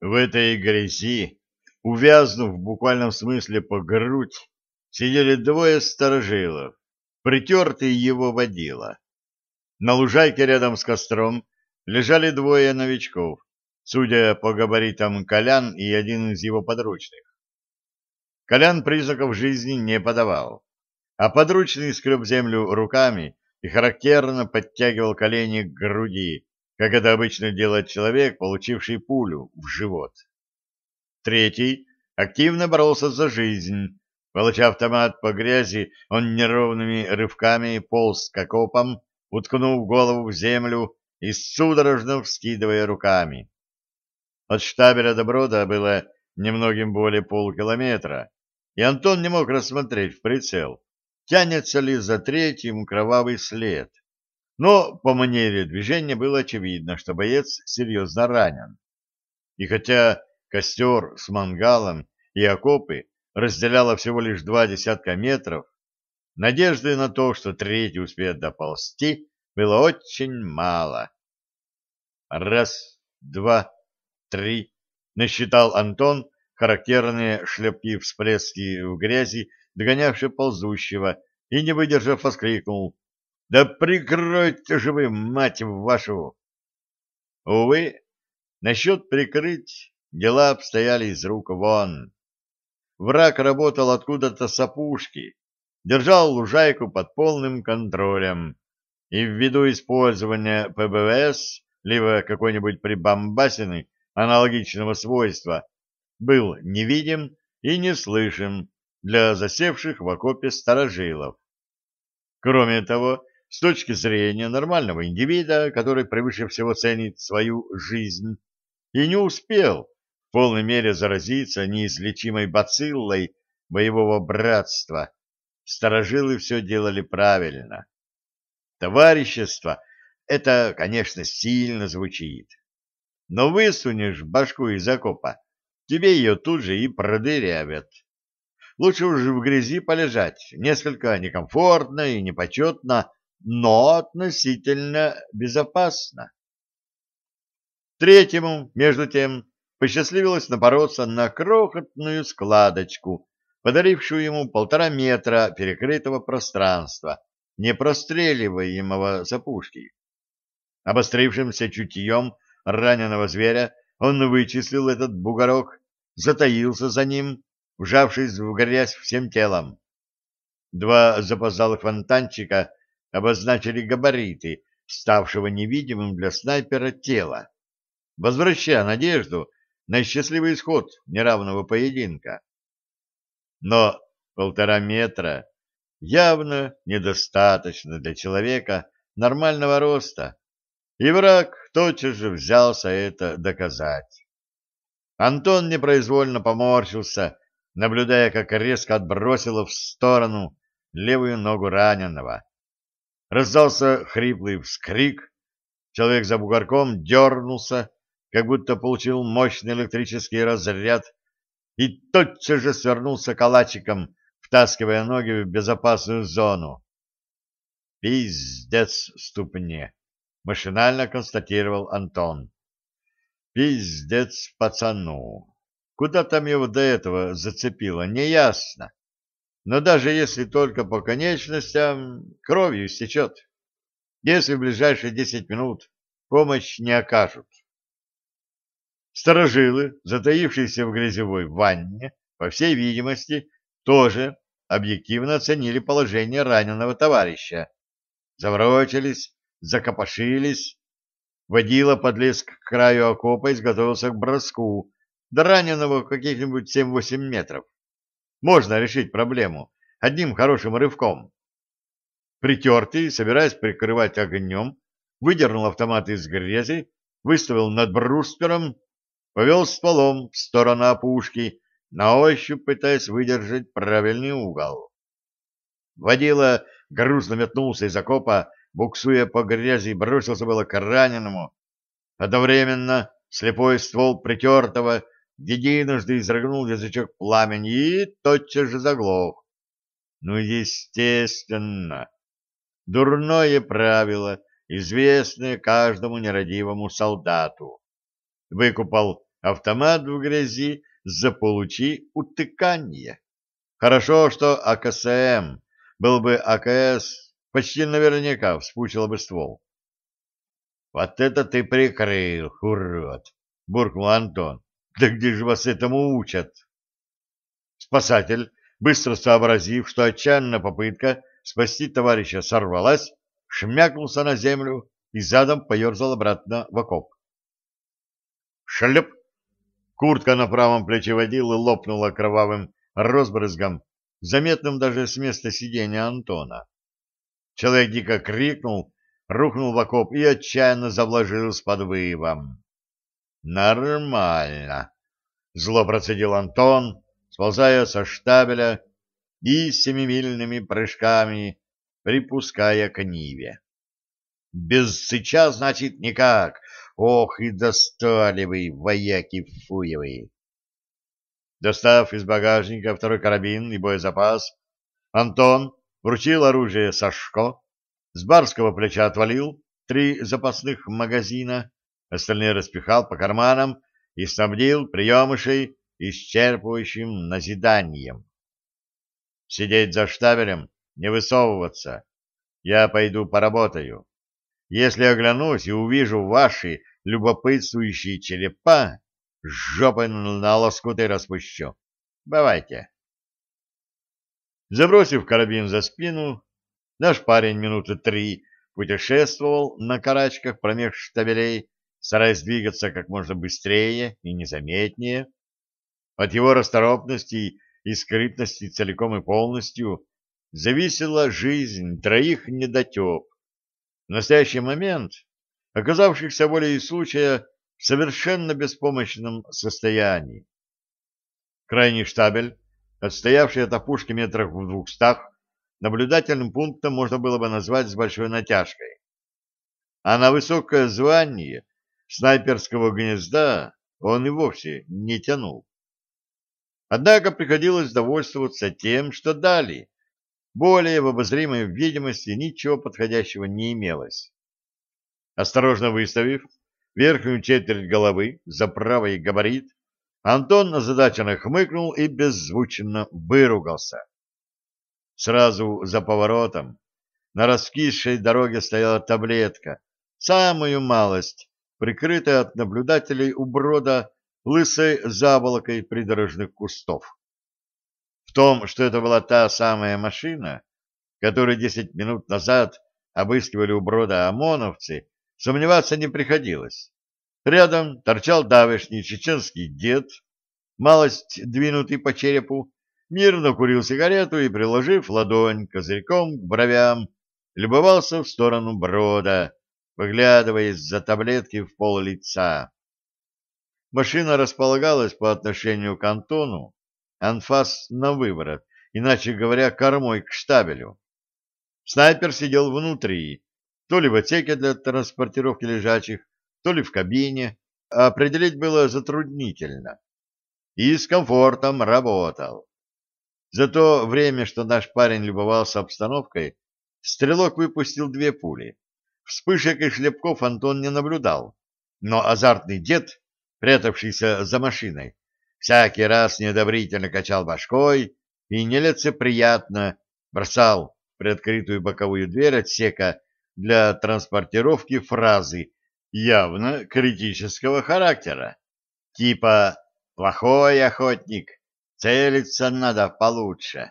В этой грязи, увязнув в буквальном смысле по грудь, сидели двое сторожилов, притертый его водила. На лужайке рядом с костром лежали двое новичков, судя по габаритам Колян и один из его подручных. Колян признаков жизни не подавал, а подручный скреб землю руками и характерно подтягивал колени к груди, как это обычно делает человек, получивший пулю в живот. Третий активно боролся за жизнь. Волоча автомат по грязи, он неровными рывками полз к окопам, уткнув голову в землю и судорожно вскидывая руками. От штабеля до брода было немногим более полкилометра, и Антон не мог рассмотреть в прицел, тянется ли за третьим кровавый след но по манере движения было очевидно, что боец серьезно ранен. И хотя костер с мангалом и окопы разделяло всего лишь два десятка метров, надежды на то, что третий успеет доползти, было очень мало. Раз, два, три, насчитал Антон характерные шлепки всплески в грязи, догонявшие ползущего, и, не выдержав, воскликнул да прикройте же вы, мать вашу! Увы, насчет прикрыть дела обстояли из рук вон. Враг работал откуда-то с опушки, держал лужайку под полным контролем, и ввиду использования ПБВС, либо какой-нибудь прибамбасины аналогичного свойства, был невидим и не слышен для засевших в окопе старожилов. Кроме того, с точки зрения нормального индивида, который превыше всего ценит свою жизнь, и не успел в полной мере заразиться неизлечимой бациллой боевого братства, сторожилы все делали правильно. Товарищество — это, конечно, сильно звучит. Но высунешь башку из окопа, тебе ее тут же и продырявят. Лучше уже в грязи полежать, несколько некомфортно и непочетно, но относительно безопасно. Третьему, между тем, посчастливилось напороться на крохотную складочку, подарившую ему полтора метра перекрытого пространства, не простреливаемого с опушки. Обострившимся чутьем раненого зверя он вычислил этот бугорок, затаился за ним, вжавшись в грязь всем телом. Два запоздалых фонтанчика обозначили габариты ставшего невидимым для снайпера тела, возвращая надежду на счастливый исход неравного поединка. Но полтора метра явно недостаточно для человека нормального роста, и враг тотчас же взялся это доказать. Антон непроизвольно поморщился, наблюдая, как резко отбросило в сторону левую ногу раненого. Раздался хриплый вскрик. Человек за бугорком дернулся, как будто получил мощный электрический разряд, и тотчас же свернулся калачиком, втаскивая ноги в безопасную зону. «Пиздец ступне!» — машинально констатировал Антон. «Пиздец пацану! Куда там его до этого зацепило, неясно но даже если только по конечностям, кровью истечет, если в ближайшие десять минут помощь не окажут. Сторожилы, затаившиеся в грязевой ванне, по всей видимости, тоже объективно оценили положение раненого товарища. Заворочились, закопошились. Водила подлез к краю окопа и изготовился к броску, до раненого каких-нибудь семь-восемь метров. Можно решить проблему одним хорошим рывком. Притертый, собираясь прикрывать огнем, выдернул автомат из грязи, выставил над бруствером, повел стволом в сторону опушки, на ощупь пытаясь выдержать правильный угол. Водила грузно метнулся из окопа, буксуя по грязи, бросился было к раненому. Одновременно слепой ствол притертого единожды изрыгнул язычок пламени и тотчас же заглох. Ну, естественно, дурное правило, известное каждому нерадивому солдату. Выкупал Автомат в грязи заполучи утыканье. Хорошо, что АКСМ, был бы АКС, почти наверняка вспучил бы ствол. — Вот это ты прикрыл, урод! — буркнул Антон. — Да где же вас этому учат? Спасатель, быстро сообразив, что отчаянная попытка спасти товарища сорвалась, шмякнулся на землю и задом поерзал обратно в окоп. Шлеп! Куртка на правом плече водилы лопнула кровавым розбрызгом, заметным даже с места сидения Антона. Человек дико крикнул, рухнул в окоп и отчаянно завложил с подвывом. «Нормально!» — зло процедил Антон, сползая со штабеля и семимильными прыжками припуская к Ниве. «Без сыча, значит, никак! Ох, и достали вы, вояки фуевые!» Достав из багажника второй карабин и боезапас, Антон вручил оружие Сашко, с барского плеча отвалил три запасных магазина, остальные распихал по карманам и снабдил приемышей исчерпывающим назиданием. Сидеть за штабелем, не высовываться. Я пойду поработаю. Если оглянусь и увижу ваши любопытствующие черепа, жопой на лоскуты распущу. Бывайте. Забросив карабин за спину, наш парень минуты три путешествовал на карачках промеж штабелей, стараясь двигаться как можно быстрее и незаметнее. От его расторопности и скрытности целиком и полностью зависела жизнь троих недотеп. В настоящий момент, оказавшихся волей случая, в совершенно беспомощном состоянии. Крайний штабель, отстоявший от опушки метрах в двухстах, наблюдательным пунктом можно было бы назвать с большой натяжкой. А на высокое звание снайперского гнезда он и вовсе не тянул. Однако приходилось довольствоваться тем, что дали. Более в обозримой видимости ничего подходящего не имелось. Осторожно выставив верхнюю четверть головы за правый габарит, Антон озадаченно хмыкнул и беззвучно выругался. Сразу за поворотом на раскисшей дороге стояла таблетка, самую малость, прикрытая от наблюдателей у брода лысой заболокой придорожных кустов. В том, что это была та самая машина, которую десять минут назад обыскивали у брода ОМОНовцы, Сомневаться не приходилось. Рядом торчал давешний чеченский дед, малость двинутый по черепу, мирно курил сигарету и, приложив ладонь козырьком к бровям, любовался в сторону брода, выглядывая из-за таблетки в пол лица. Машина располагалась по отношению к Антону, анфас на выворот, иначе говоря, кормой к штабелю. Снайпер сидел внутри, то ли в отсеке для транспортировки лежачих, то ли в кабине, определить было затруднительно. И с комфортом работал. За то время, что наш парень любовался обстановкой, стрелок выпустил две пули. Вспышек и шлепков Антон не наблюдал, но азартный дед, прятавшийся за машиной, всякий раз неодобрительно качал башкой и нелицеприятно бросал в приоткрытую боковую дверь отсека для транспортировки фразы явно критического характера, типа «плохой охотник, целиться надо получше».